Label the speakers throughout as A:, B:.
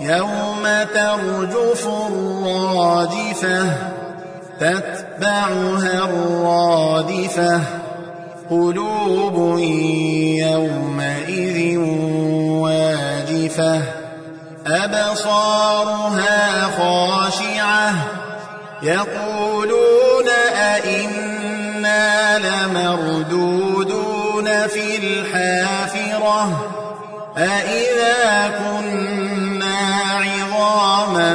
A: يوم ترجف الراجفة تتبعها الرادفة. قلوب يومئذ واجفة أبصارها خاشعة. يقولون أئنا لمردودون في الحافرة أئذا كنا عظاما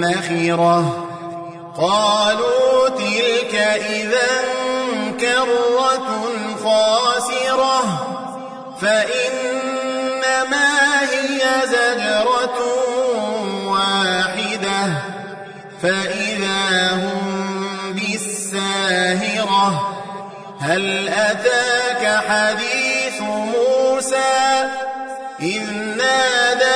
A: نخرة قالوا تلك إذا كرة خاسرة. فإنما هي زجرة واحدة. فإذا هم بالساهرة. هل أتاك حديث موسى؟ إذ ناداه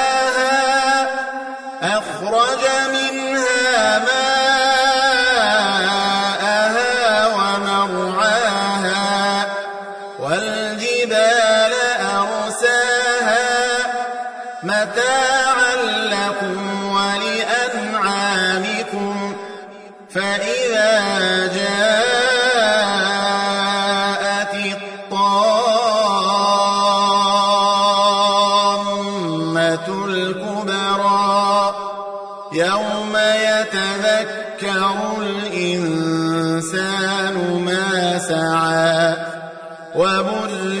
A: متاعا لكم ولأنعامكم. فإذا جاءت الطامة يوم يتذكر الإنسان ما سعى وبرزت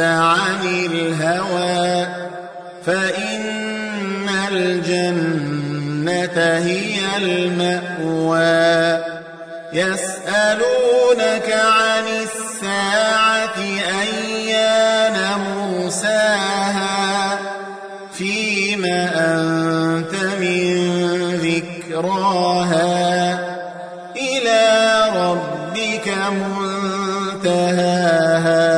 A: عن الهوى فإن الجنة هي المأوى. يسألونك عن الساعة أيان مرساها فيم أنت من ذكراها. إلى ربك منتهاها.